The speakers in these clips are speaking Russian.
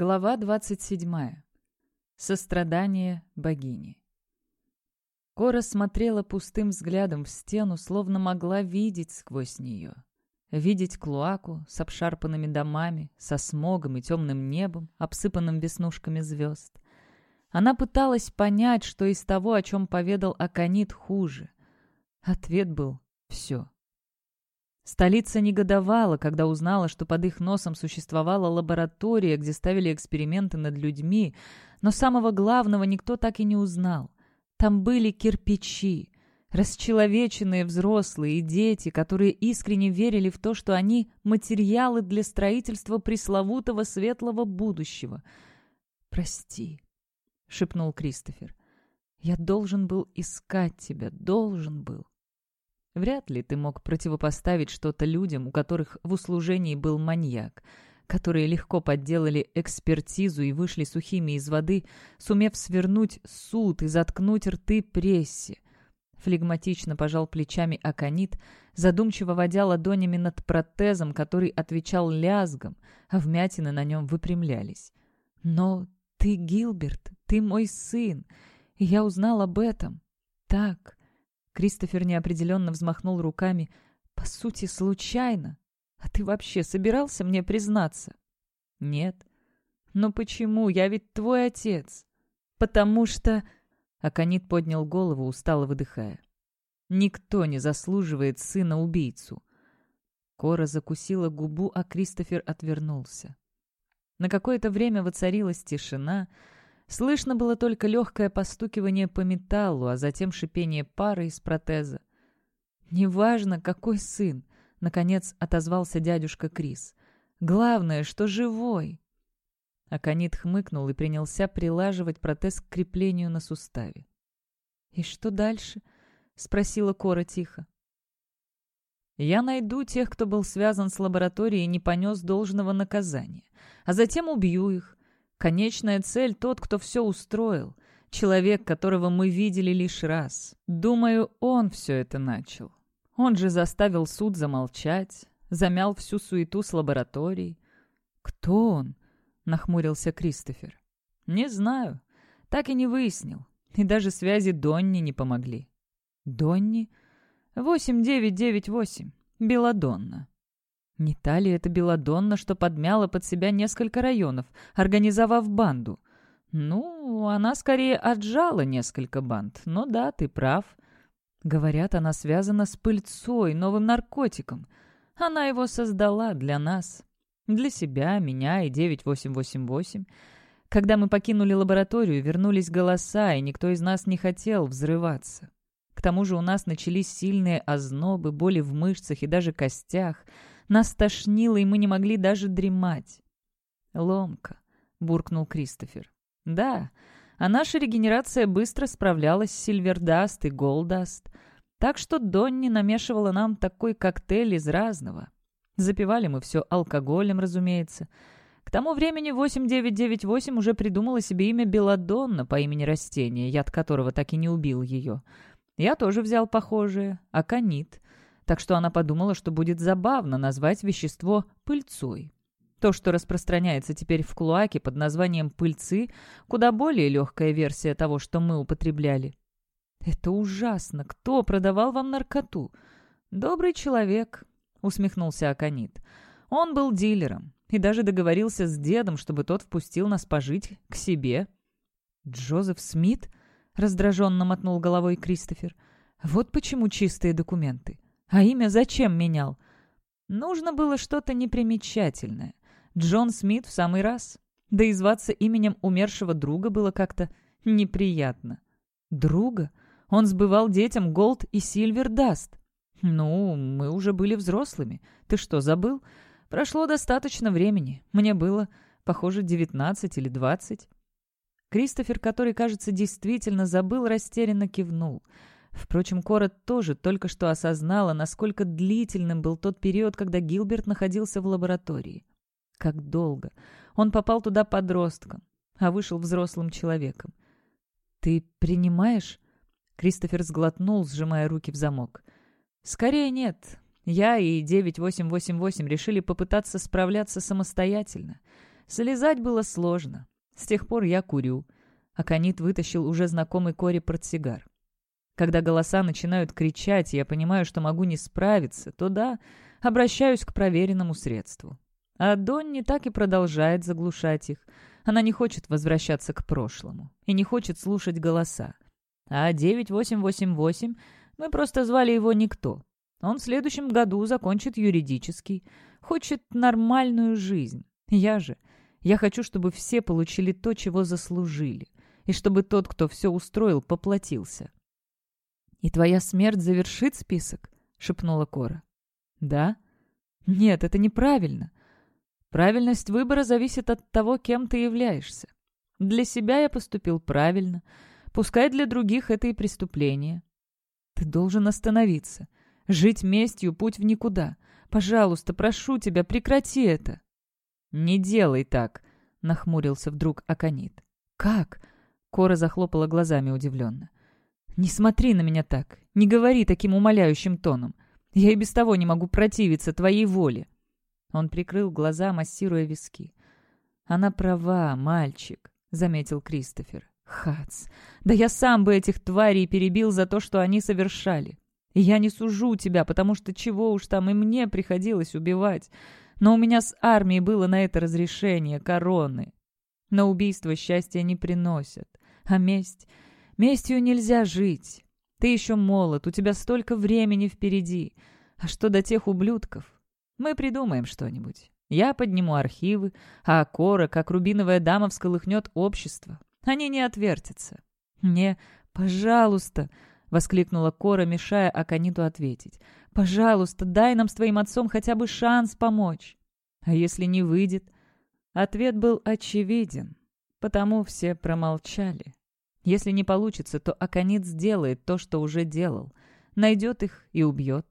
Глава 27. Сострадание богини. Кора смотрела пустым взглядом в стену, словно могла видеть сквозь нее. Видеть клуаку с обшарпанными домами, со смогом и темным небом, обсыпанным веснушками звезд. Она пыталась понять, что из того, о чем поведал Аконит, хуже. Ответ был «все». Столица негодовала, когда узнала, что под их носом существовала лаборатория, где ставили эксперименты над людьми, но самого главного никто так и не узнал. Там были кирпичи, расчеловеченные взрослые и дети, которые искренне верили в то, что они — материалы для строительства пресловутого светлого будущего. «Прости», — шепнул Кристофер. «Я должен был искать тебя, должен был». Вряд ли ты мог противопоставить что-то людям, у которых в услужении был маньяк, которые легко подделали экспертизу и вышли сухими из воды, сумев свернуть суд и заткнуть рты прессе. Флегматично пожал плечами Аконит, задумчиво водя ладонями над протезом, который отвечал лязгом, а вмятины на нем выпрямлялись. «Но ты, Гилберт, ты мой сын, и я узнал об этом. Так, Кристофер неопределенно взмахнул руками. «По сути, случайно. А ты вообще собирался мне признаться?» «Нет». «Но почему? Я ведь твой отец». «Потому что...» Аконит поднял голову, устало выдыхая. «Никто не заслуживает сына-убийцу». Кора закусила губу, а Кристофер отвернулся. На какое-то время воцарилась тишина, Слышно было только легкое постукивание по металлу, а затем шипение пары из протеза. «Неважно, какой сын», — наконец отозвался дядюшка Крис. «Главное, что живой». Аконит хмыкнул и принялся прилаживать протез к креплению на суставе. «И что дальше?» — спросила Кора тихо. «Я найду тех, кто был связан с лабораторией и не понес должного наказания, а затем убью их. Конечная цель — тот, кто все устроил. Человек, которого мы видели лишь раз. Думаю, он все это начал. Он же заставил суд замолчать, замял всю суету с лабораторией. «Кто он?» — нахмурился Кристофер. «Не знаю. Так и не выяснил. И даже связи Донни не помогли». «Донни?» «8998. Беладонна». Не та ли это Беладонна, что подмяла под себя несколько районов, организовав банду? Ну, она скорее отжала несколько банд, но да, ты прав. Говорят, она связана с пыльцой, новым наркотиком. Она его создала для нас. Для себя, меня и 9888. Когда мы покинули лабораторию, вернулись голоса, и никто из нас не хотел взрываться. К тому же у нас начались сильные ознобы, боли в мышцах и даже костях — нас тошнило, и мы не могли даже дремать. «Ломка», — буркнул Кристофер. «Да, а наша регенерация быстро справлялась с Сильвердаст и Голдаст, так что Донни намешивала нам такой коктейль из разного. Запивали мы все алкоголем, разумеется. К тому времени 8998 уже придумала себе имя Беладонна по имени растения, яд которого так и не убил ее. Я тоже взял похожее, аконит так что она подумала, что будет забавно назвать вещество пыльцой. То, что распространяется теперь в клоаке под названием пыльцы, куда более легкая версия того, что мы употребляли. «Это ужасно! Кто продавал вам наркоту?» «Добрый человек», — усмехнулся Аконит. «Он был дилером и даже договорился с дедом, чтобы тот впустил нас пожить к себе». «Джозеф Смит?» — раздраженно мотнул головой Кристофер. «Вот почему чистые документы. А имя зачем менял? Нужно было что-то непримечательное. Джон Смит в самый раз. Да и зваться именем умершего друга было как-то неприятно. Друга? Он сбывал детям Gold и Silver Dust. Ну, мы уже были взрослыми. Ты что, забыл? Прошло достаточно времени. Мне было, похоже, девятнадцать или двадцать. Кристофер, который, кажется, действительно забыл, растерянно кивнул — Впрочем, Кора тоже только что осознала, насколько длительным был тот период, когда Гилберт находился в лаборатории. Как долго. Он попал туда подростком, а вышел взрослым человеком. «Ты принимаешь?» Кристофер сглотнул, сжимая руки в замок. «Скорее нет. Я и 9888 решили попытаться справляться самостоятельно. Слезать было сложно. С тех пор я курю. Аконит вытащил уже знакомый Кори портсигар. Когда голоса начинают кричать, и я понимаю, что могу не справиться, то да, обращаюсь к проверенному средству. А Донни так и продолжает заглушать их. Она не хочет возвращаться к прошлому и не хочет слушать голоса. А 9888 мы просто звали его Никто. Он в следующем году закончит юридический. Хочет нормальную жизнь. Я же. Я хочу, чтобы все получили то, чего заслужили. И чтобы тот, кто все устроил, поплатился. «И твоя смерть завершит список?» — шепнула Кора. «Да?» «Нет, это неправильно. Правильность выбора зависит от того, кем ты являешься. Для себя я поступил правильно. Пускай для других это и преступление. Ты должен остановиться. Жить местью — путь в никуда. Пожалуйста, прошу тебя, прекрати это. «Не делай так», — нахмурился вдруг Аконит. «Как?» — Кора захлопала глазами удивленно. «Не смотри на меня так. Не говори таким умоляющим тоном. Я и без того не могу противиться твоей воле». Он прикрыл глаза, массируя виски. «Она права, мальчик», — заметил Кристофер. «Хац, да я сам бы этих тварей перебил за то, что они совершали. И я не сужу тебя, потому что чего уж там и мне приходилось убивать. Но у меня с армией было на это разрешение, короны. На убийство счастья не приносят. А месть? Местью нельзя жить. Ты еще молод, у тебя столько времени впереди. А что до тех ублюдков? Мы придумаем что-нибудь. Я подниму архивы, а Кора, как рубиновая дама, всколыхнет общество. Они не отвертятся. «Не, пожалуйста!» — воскликнула Кора, мешая Акониту ответить. «Пожалуйста, дай нам с твоим отцом хотя бы шанс помочь». А если не выйдет? Ответ был очевиден, потому все промолчали. Если не получится, то Аконит сделает то, что уже делал. Найдет их и убьет.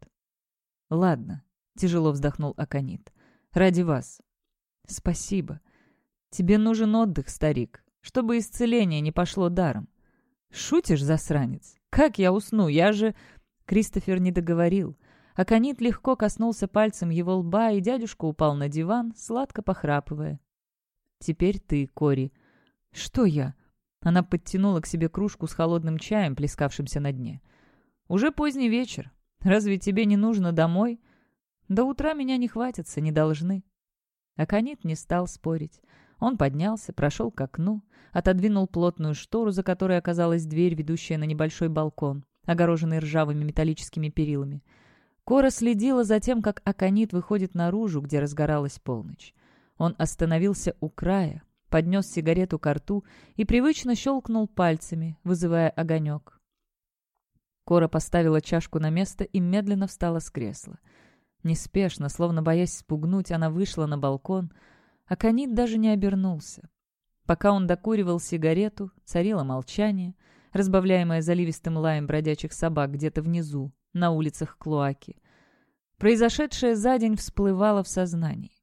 «Ладно», — тяжело вздохнул Аконит. «Ради вас». «Спасибо. Тебе нужен отдых, старик, чтобы исцеление не пошло даром». «Шутишь, засранец? Как я усну? Я же...» Кристофер не договорил. Аконит легко коснулся пальцем его лба, и дядюшка упал на диван, сладко похрапывая. «Теперь ты, Кори». «Что я?» Она подтянула к себе кружку с холодным чаем, плескавшимся на дне. «Уже поздний вечер. Разве тебе не нужно домой?» «До утра меня не хватится, не должны». Аконит не стал спорить. Он поднялся, прошел к окну, отодвинул плотную штору, за которой оказалась дверь, ведущая на небольшой балкон, огороженный ржавыми металлическими перилами. Кора следила за тем, как Аконит выходит наружу, где разгоралась полночь. Он остановился у края, поднес сигарету к рту и привычно щелкнул пальцами, вызывая огонек. Кора поставила чашку на место и медленно встала с кресла. Неспешно, словно боясь спугнуть, она вышла на балкон, а Канит даже не обернулся. Пока он докуривал сигарету, царило молчание, разбавляемое заливистым лаем бродячих собак где-то внизу, на улицах Клоаки. Произошедшее за день всплывало в сознании.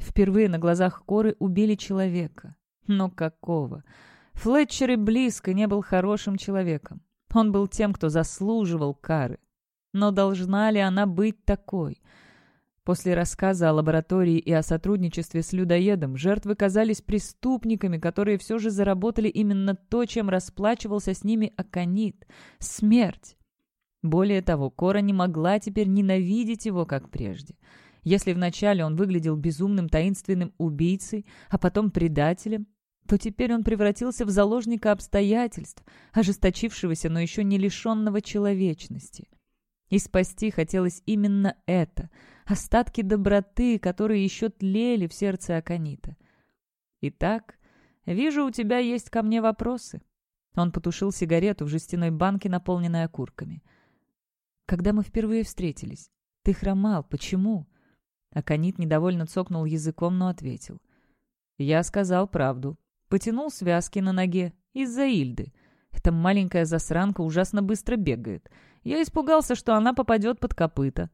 Впервые на глазах Коры убили человека. Но какого? Флетчер и близко не был хорошим человеком. Он был тем, кто заслуживал кары. Но должна ли она быть такой? После рассказа о лаборатории и о сотрудничестве с людоедом жертвы казались преступниками, которые все же заработали именно то, чем расплачивался с ними Аконит — смерть. Более того, Кора не могла теперь ненавидеть его, как прежде. Если вначале он выглядел безумным таинственным убийцей, а потом предателем, то теперь он превратился в заложника обстоятельств, ожесточившегося, но еще не лишенного человечности. И спасти хотелось именно это — остатки доброты, которые еще тлели в сердце Аконита. «Итак, вижу, у тебя есть ко мне вопросы». Он потушил сигарету в жестяной банке, наполненной окурками. «Когда мы впервые встретились? Ты хромал. Почему?» Аконит недовольно цокнул языком, но ответил. «Я сказал правду. Потянул связки на ноге. Из-за Ильды. Эта маленькая засранка ужасно быстро бегает. Я испугался, что она попадет под копыта».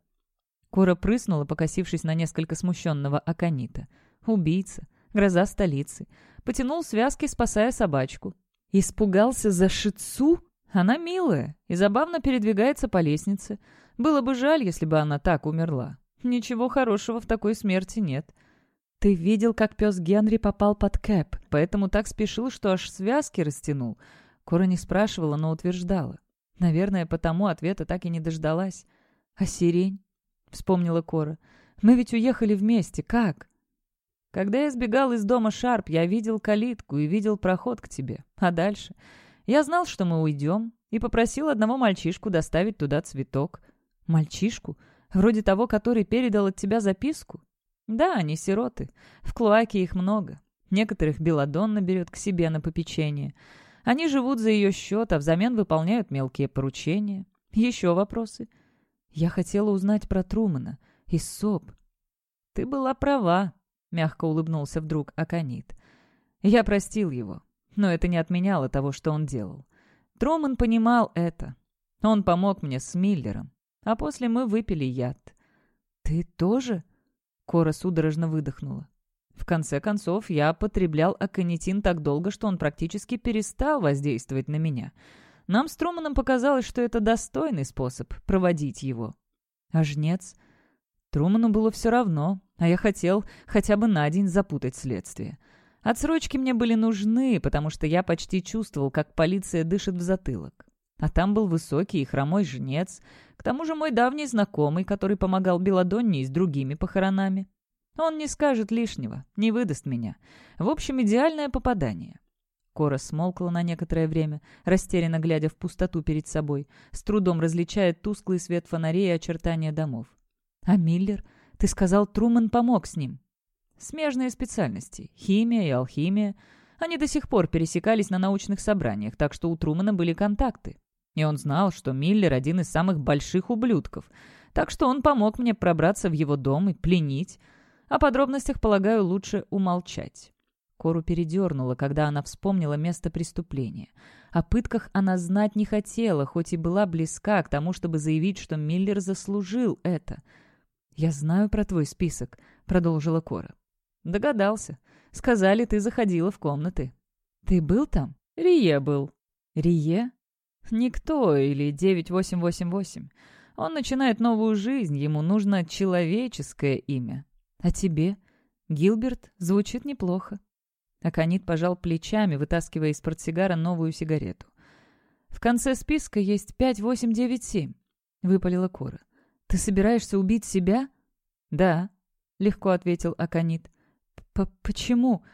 Кора прыснула, покосившись на несколько смущенного Аконита. «Убийца. Гроза столицы. Потянул связки, спасая собачку. Испугался за шицу? Она милая и забавно передвигается по лестнице. Было бы жаль, если бы она так умерла. Ничего хорошего в такой смерти нет. Ты видел, как пес Генри попал под кэп, поэтому так спешил, что аж связки растянул. Кора не спрашивала, но утверждала. Наверное, потому ответа так и не дождалась. «А сирень?» — вспомнила Кора. «Мы ведь уехали вместе. Как?» «Когда я сбегал из дома Шарп, я видел калитку и видел проход к тебе. А дальше? Я знал, что мы уйдем, и попросил одного мальчишку доставить туда цветок. Мальчишку? Вроде того, который передал от тебя записку? Да, они сироты. В Клоаке их много. Некоторых Беладонна берет к себе на попечение. Они живут за ее счет, а взамен выполняют мелкие поручения. Еще вопросы? Я хотела узнать про Трумана. И СОП. Ты была права, мягко улыбнулся вдруг Аконит. Я простил его, но это не отменяло того, что он делал. Труман понимал это. Он помог мне с Миллером, а после мы выпили яд. «Ты тоже?» Кора судорожно выдохнула. В конце концов, я потреблял аконитин так долго, что он практически перестал воздействовать на меня. Нам с Труманом показалось, что это достойный способ проводить его. А жнец? Труману было все равно, а я хотел хотя бы на день запутать следствие. Отсрочки мне были нужны, потому что я почти чувствовал, как полиция дышит в затылок. А там был высокий и хромой жнец, к тому же мой давний знакомый, который помогал Беладонне с другими похоронами. Он не скажет лишнего, не выдаст меня. В общем, идеальное попадание. Кора смолкла на некоторое время, растерянно глядя в пустоту перед собой, с трудом различая тусклый свет фонарей и очертания домов. «А Миллер? Ты сказал, Труман помог с ним». «Смежные специальности. Химия и алхимия. Они до сих пор пересекались на научных собраниях, так что у Трумана были контакты. И он знал, что Миллер один из самых больших ублюдков. Так что он помог мне пробраться в его дом и пленить. О подробностях, полагаю, лучше умолчать. Кору передернула, когда она вспомнила место преступления. О пытках она знать не хотела, хоть и была близка к тому, чтобы заявить, что Миллер заслужил это. «Я знаю про твой список», — продолжила Кора. «Догадался. Сказали, ты заходила в комнаты». «Ты был там?» «Рие был». «Рие?» Никто или 9888. Он начинает новую жизнь, ему нужно человеческое имя. А тебе? Гилберт звучит неплохо. Аконит пожал плечами, вытаскивая из портсигара новую сигарету. «В конце списка есть 5897», — выпалила Кора. «Ты собираешься убить себя?» «Да», — легко ответил Аконит. «Почему?»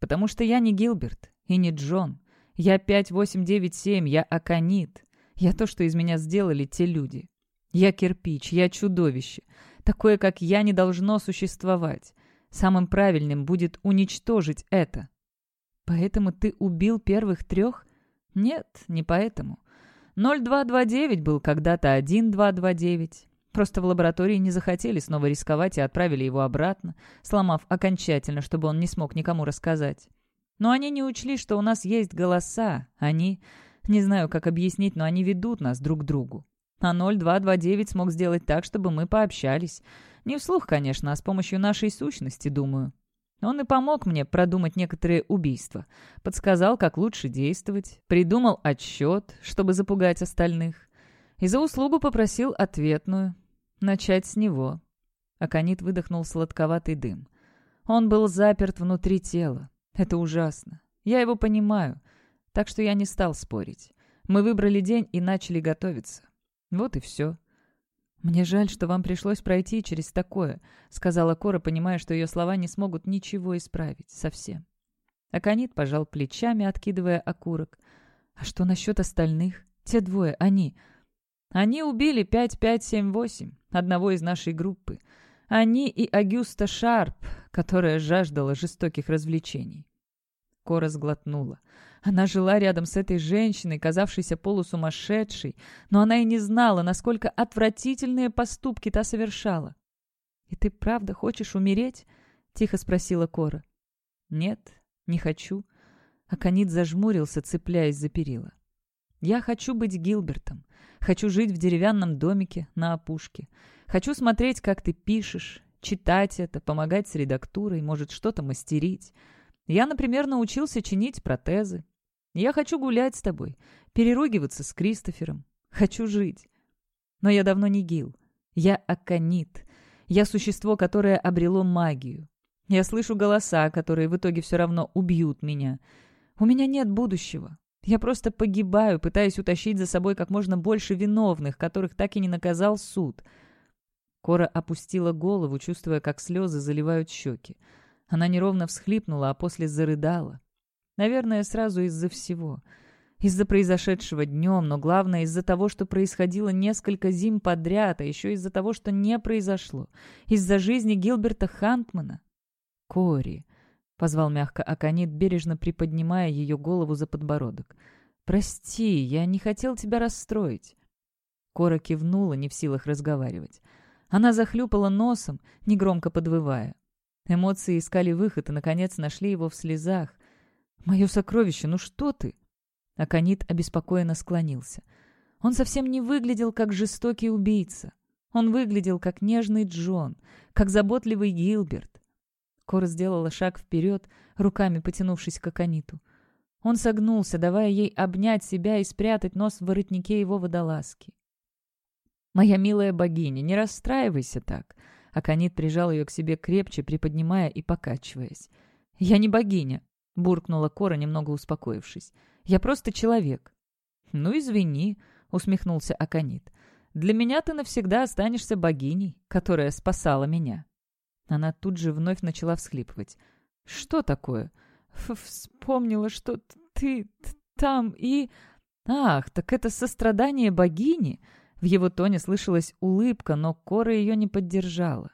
«Потому что я не Гилберт и не Джон. Я 5897, я Аконит. Я то, что из меня сделали те люди. Я кирпич, я чудовище. Такое, как я, не должно существовать. Самым правильным будет уничтожить это. Поэтому ты убил первых трех? Нет, не поэтому. 0229 был когда-то 1229. Просто в лаборатории не захотели снова рисковать и отправили его обратно, сломав окончательно, чтобы он не смог никому рассказать. Но они не учли, что у нас есть голоса. Они... Не знаю, как объяснить, но они ведут нас друг к другу. А 0229 смог сделать так, чтобы мы пообщались. Не вслух, конечно, а с помощью нашей сущности, думаю. Он и помог мне продумать некоторые убийства. Подсказал, как лучше действовать. Придумал отсчет, чтобы запугать остальных. И за услугу попросил ответную. Начать с него. Аконит выдохнул сладковатый дым. Он был заперт внутри тела. Это ужасно. Я его понимаю. Так что я не стал спорить. Мы выбрали день и начали готовиться. Вот и все. «Мне жаль, что вам пришлось пройти через такое», — сказала Кора, понимая, что ее слова не смогут ничего исправить. Совсем. Аконит пожал плечами, откидывая окурок. «А что насчет остальных? Те двое, они...» «Они убили 5578, одного из нашей группы. Они и Агюста Шарп, которая жаждала жестоких развлечений. Кора сглотнула. Она жила рядом с этой женщиной, казавшейся полусумасшедшей, но она и не знала, насколько отвратительные поступки та совершала. «И ты правда хочешь умереть?» — тихо спросила Кора. «Нет, не хочу». Аконит зажмурился, цепляясь за перила. «Я хочу быть Гилбертом. Хочу жить в деревянном домике на опушке. Хочу смотреть, как ты пишешь, читать это, помогать с редактурой, может, что-то мастерить. Я, например, научился чинить протезы. Я хочу гулять с тобой, переругиваться с Кристофером. Хочу жить. Но я давно не Гил. Я Аконит. Я существо, которое обрело магию. Я слышу голоса, которые в итоге все равно убьют меня. У меня нет будущего. Я просто погибаю, пытаясь утащить за собой как можно больше виновных, которых так и не наказал суд. Кора опустила голову, чувствуя, как слезы заливают щеки. Она неровно всхлипнула, а после зарыдала. Наверное, сразу из-за всего. Из-за произошедшего днем, но главное из-за того, что происходило несколько зим подряд, а еще из-за того, что не произошло. Из-за жизни Гилберта Хантмана. Кори. — позвал мягко Аконит, бережно приподнимая ее голову за подбородок. «Прости, я не хотел тебя расстроить». Кора кивнула, не в силах разговаривать. Она захлюпала носом, негромко подвывая. Эмоции искали выход и, наконец, нашли его в слезах. «Мое сокровище, ну что ты?» Аконит обеспокоенно склонился. Он совсем не выглядел как жестокий убийца. Он выглядел как нежный Джон, как заботливый Гилберт. Кора сделала шаг вперед, руками потянувшись к Акониту. Он согнулся, давая ей обнять себя и спрятать нос в воротнике его водолазки. «Моя милая богиня, не расстраивайся так!» Аконит прижал ее к себе крепче, приподнимая и покачиваясь. «Я не богиня», — буркнула Кора, немного успокоившись. «Я просто человек». «Ну, извини», — усмехнулся Аконит. «Для меня ты навсегда останешься богиней, которая спасала меня». Она тут же вновь начала всхлипывать. «Что такое?» Ф «Вспомнила, что ты там и...» «Ах, так это сострадание богини!» В его тоне слышалась улыбка, но Кора ее не поддержала.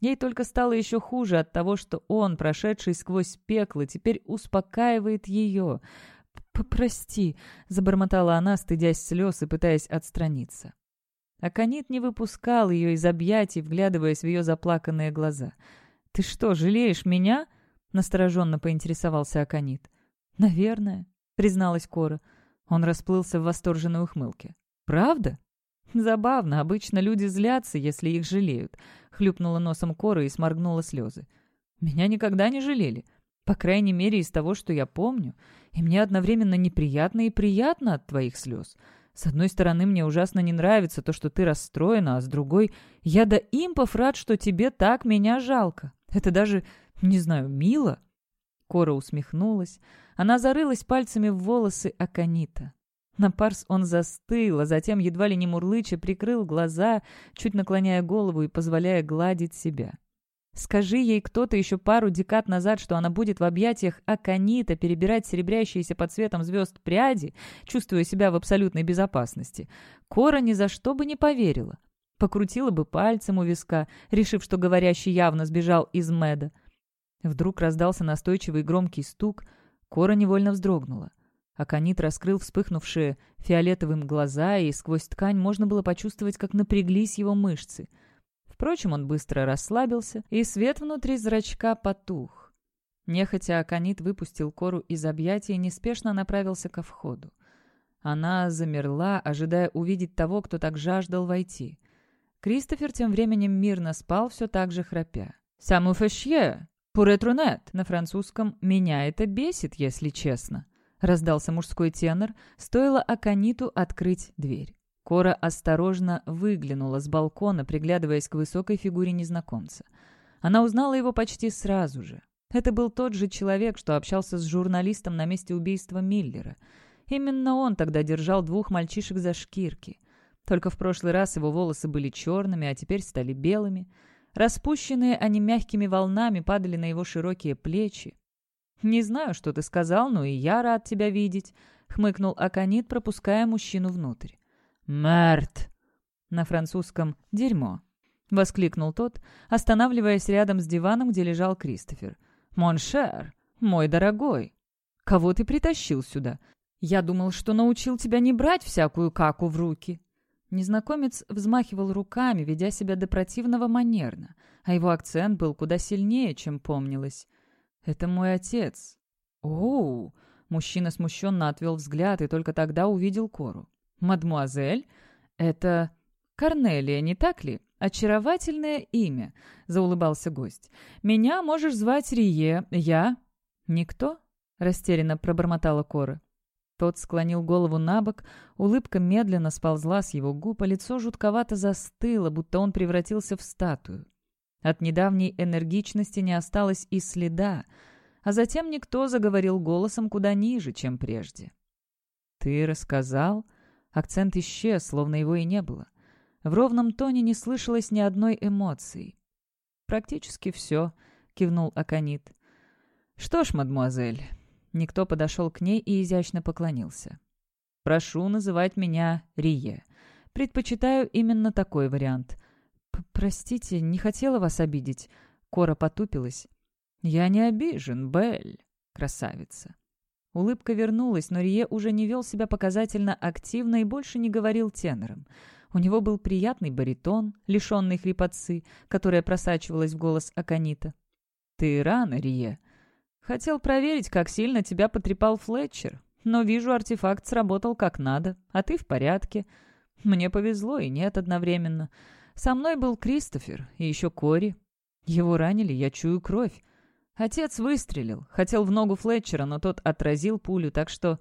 Ей только стало еще хуже от того, что он, прошедший сквозь пекло, теперь успокаивает ее. «Прости», — забормотала она, стыдясь слез и пытаясь отстраниться. Аконит не выпускал ее из объятий, вглядываясь в ее заплаканные глаза. «Ты что, жалеешь меня?» — настороженно поинтересовался Аконит. «Наверное», — призналась Кора. Он расплылся в восторженной ухмылке. «Правда?» «Забавно. Обычно люди злятся, если их жалеют», — хлюпнула носом Кора и сморгнула слезы. «Меня никогда не жалели. По крайней мере, из того, что я помню. И мне одновременно неприятно и приятно от твоих слез. С одной стороны, мне ужасно не нравится то, что ты расстроена, а с другой, я до импов рад, что тебе так меня жалко. Это даже, не знаю, мило». Кора усмехнулась. Она зарылась пальцами в волосы Аканита. На парс он застыл, а затем, едва ли не мурлыча, прикрыл глаза, чуть наклоняя голову и позволяя гладить себя. Скажи ей кто-то еще пару декад назад, что она будет в объятиях Аканита перебирать серебрящиеся под светом звезд пряди, чувствуя себя в абсолютной безопасности. Кора ни за что бы не поверила. Покрутила бы пальцем у виска, решив, что говорящий явно сбежал из Мэда. Вдруг раздался настойчивый громкий стук. Кора невольно вздрогнула. Аконит раскрыл вспыхнувшие фиолетовым глаза, и сквозь ткань можно было почувствовать, как напряглись его мышцы — Впрочем, он быстро расслабился, и свет внутри зрачка потух. Нехотя Аконит выпустил кору из объятия и неспешно направился ко входу. Она замерла, ожидая увидеть того, кто так жаждал войти. Кристофер тем временем мирно спал, все так же храпя. «Саму фэшье! Пуретрунет!» На французском «меня это бесит, если честно», — раздался мужской тенор, стоило Акониту открыть дверь. Кора осторожно выглянула с балкона, приглядываясь к высокой фигуре незнакомца. Она узнала его почти сразу же. Это был тот же человек, что общался с журналистом на месте убийства Миллера. Именно он тогда держал двух мальчишек за шкирки. Только в прошлый раз его волосы были черными, а теперь стали белыми. Распущенные они мягкими волнами падали на его широкие плечи. «Не знаю, что ты сказал, но и я рад тебя видеть», — хмыкнул Аконит, пропуская мужчину внутрь. «Мерт!» На французском «дерьмо», — воскликнул тот, останавливаясь рядом с диваном, где лежал Кристофер. «Mon cher, мой дорогой, кого ты притащил сюда? Я думал, что научил тебя не брать всякую каку в руки». Незнакомец взмахивал руками, ведя себя до противного манерно, а его акцент был куда сильнее, чем помнилось. «Это мой отец». «Оу!» Мужчина смущенно отвел взгляд и только тогда увидел Кору. «Мадмуазель? Это Корнелия, не так ли? Очаровательное имя», — заулыбался гость. «Меня можешь звать Рие. Я...» «Никто?» — растерянно пробормотала Кора. Тот склонил голову на бок, улыбка медленно сползла с его губ, а лицо жутковато застыло, будто он превратился в статую. От недавней энергичности не осталось и следа, а затем никто заговорил голосом куда ниже, чем прежде. «Ты рассказал?» Акцент исчез, словно его и не было. В ровном тоне не слышалось ни одной эмоции. «Практически все», — кивнул Аконит. «Что ж, мадмуазель...» Никто подошел к ней и изящно поклонился. «Прошу называть меня Рие. Предпочитаю именно такой вариант. «Простите, не хотела вас обидеть». Кора потупилась. «Я не обижен, Белль, красавица». Улыбка вернулась, но Рие уже не вел себя показательно активно и больше не говорил тенором. У него был приятный баритон, лишенный хрипотцы, которая просачивалась в голос Аконита. «Ты рано, Рие. Хотел проверить, как сильно тебя потрепал Флетчер, но вижу, артефакт сработал как надо, а ты в порядке. Мне повезло и нет одновременно. Со мной был Кристофер и еще Кори. Его ранили, я чую кровь. Отец выстрелил, хотел в ногу Флетчера, но тот отразил пулю, так что...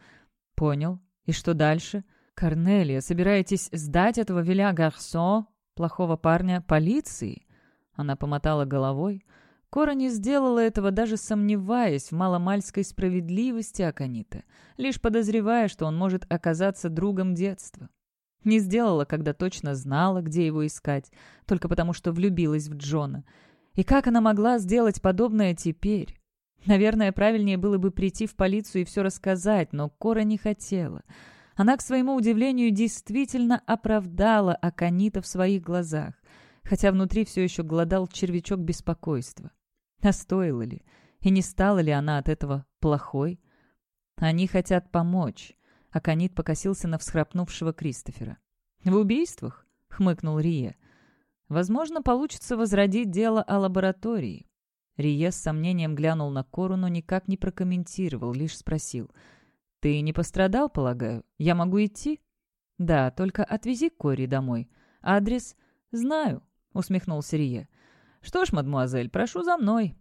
Понял. И что дальше? Корнелия, собираетесь сдать этого Виля Гарсо, плохого парня, полиции? Она помотала головой. Кора не сделала этого, даже сомневаясь в маломальской справедливости Аканита, лишь подозревая, что он может оказаться другом детства. Не сделала, когда точно знала, где его искать, только потому что влюбилась в Джона. И как она могла сделать подобное теперь? Наверное, правильнее было бы прийти в полицию и все рассказать, но Кора не хотела. Она, к своему удивлению, действительно оправдала Аканита в своих глазах, хотя внутри все еще голодал червячок беспокойства. А стоило ли? И не стала ли она от этого плохой? Они хотят помочь. Аконит покосился на всхрапнувшего Кристофера. «В убийствах?» — хмыкнул Рие. «Возможно, получится возродить дело о лаборатории». Рие с сомнением глянул на Кору, но никак не прокомментировал, лишь спросил. «Ты не пострадал, полагаю? Я могу идти?» «Да, только отвези Кори домой. Адрес?» «Знаю», — усмехнулся Рие. «Что ж, мадмуазель, прошу за мной.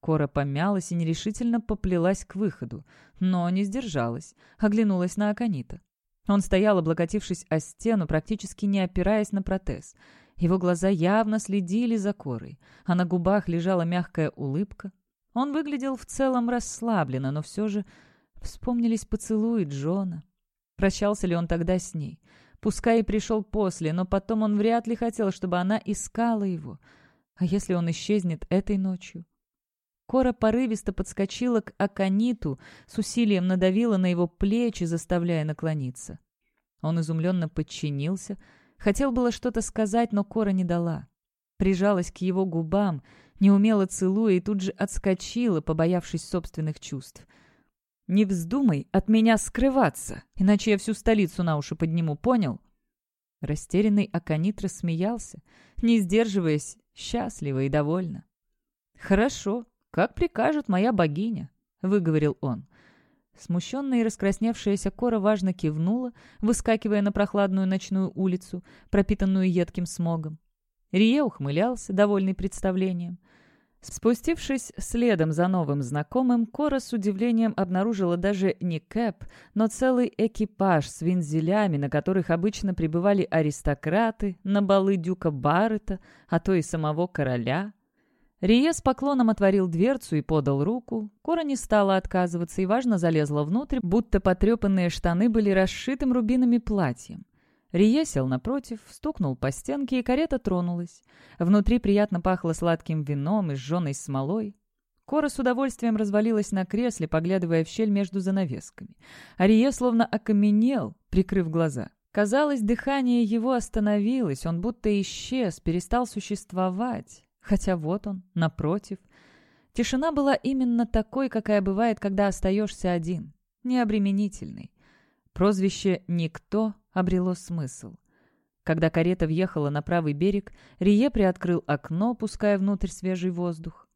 Кора помялась и нерешительно поплелась к выходу, но не сдержалась, оглянулась на Аконита. Он стоял, облокотившись о стену, практически не опираясь на протез. Его глаза явно следили за Корой, а на губах лежала мягкая улыбка. Он выглядел в целом расслабленно, но все же вспомнились поцелуи Джона. Прощался ли он тогда с ней? Пускай и пришел после, но потом он вряд ли хотел, чтобы она искала его. А если он исчезнет этой ночью? Кора порывисто подскочила к Акониту, с усилием надавила на его плечи, заставляя наклониться. Он изумленно подчинился, хотел было что-то сказать, но Кора не дала. Прижалась к его губам, неумело целуя и тут же отскочила, побоявшись собственных чувств. «Не вздумай от меня скрываться, иначе я всю столицу на уши подниму, понял?» Растерянный Аконит рассмеялся, не сдерживаясь, счастливо и довольно. «Хорошо», «Как прикажет моя богиня», — выговорил он. Смущенная и раскрасневшаяся Кора важно кивнула, выскакивая на прохладную ночную улицу, пропитанную едким смогом. Рие ухмылялся, довольный представлением. Спустившись следом за новым знакомым, Кора с удивлением обнаружила даже не кэп, но целый экипаж с вензелями, на которых обычно прибывали аристократы, на балы дюка Баррета, а то и самого короля. Рие с поклоном отворил дверцу и подал руку. Кора не стала отказываться и важно залезла внутрь, будто потрепанные штаны были расшитым рубинами платьем. Рие сел напротив, стукнул по стенке, и карета тронулась. Внутри приятно пахло сладким вином и сжженной смолой. Кора с удовольствием развалилась на кресле, поглядывая в щель между занавесками. Арие словно окаменел, прикрыв глаза. Казалось, дыхание его остановилось, он будто исчез, перестал существовать. Хотя вот он, напротив. Тишина была именно такой, какая бывает, когда остаешься один, необременительной. Прозвище «Никто» обрело смысл. Когда карета въехала на правый берег, Рие приоткрыл окно, пуская внутрь свежий воздух.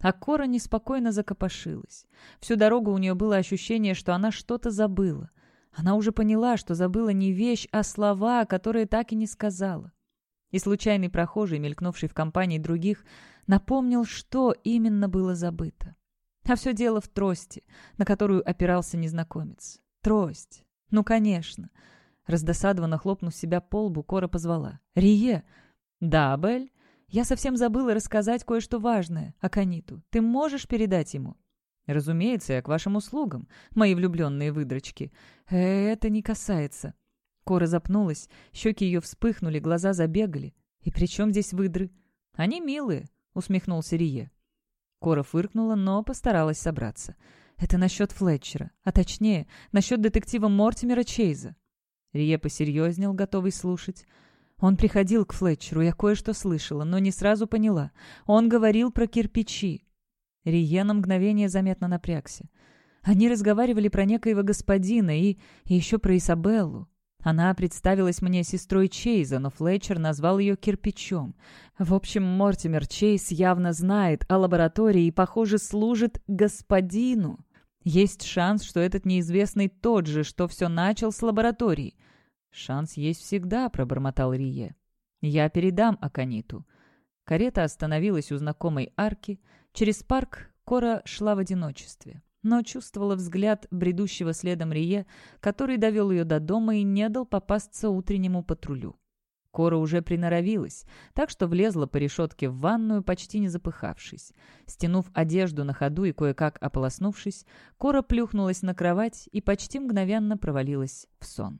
А Кора неспокойно закопошилась. Всю дорогу у нее было ощущение, что она что-то забыла. Она уже поняла, что забыла не вещь, а слова, которые так и не сказала. И случайный прохожий, мелькнувший в компании других, напомнил, что именно было забыто. А все дело в трости, на которую опирался незнакомец. Трость. Ну, конечно. Раздосадованно хлопнув себя по лбу, Кора позвала. «Рие!» «Да, Бель?» Я совсем забыла рассказать кое-что важное Акониту. Ты можешь передать ему?» «Разумеется, я к вашим услугам, мои влюбленные выдрочки. Э, это не касается». Кора запнулась, щеки ее вспыхнули, глаза забегали. «И при чем здесь выдры?» «Они милые», — усмехнулся Рие. Кора фыркнула, но постаралась собраться. «Это насчет Флетчера, а точнее, насчет детектива Мортимера Чейза». Рие посерьезнел, готовый слушать. Он приходил к Флетчеру, я кое-что слышала, но не сразу поняла. Он говорил про кирпичи. Рие на мгновение заметно напрягся. Они разговаривали про некоего господина и, и еще про Изабеллу. Она представилась мне сестрой Чейза, но Флетчер назвал ее кирпичом. В общем, Мортимер Чейз явно знает о лаборатории и, похоже, служит господину. Есть шанс, что этот неизвестный тот же, что все начал с лаборатории. «Шанс есть всегда», — пробормотал Рие. «Я передам Акониту». Карета остановилась у знакомой арки. Через парк Кора шла в одиночестве но чувствовала взгляд бредущего следом Рие, который довел ее до дома и не дал попасться утреннему патрулю. Кора уже приноровилась, так что влезла по решетке в ванную, почти не запыхавшись. Стянув одежду на ходу и кое-как ополоснувшись, Кора плюхнулась на кровать и почти мгновенно провалилась в сон.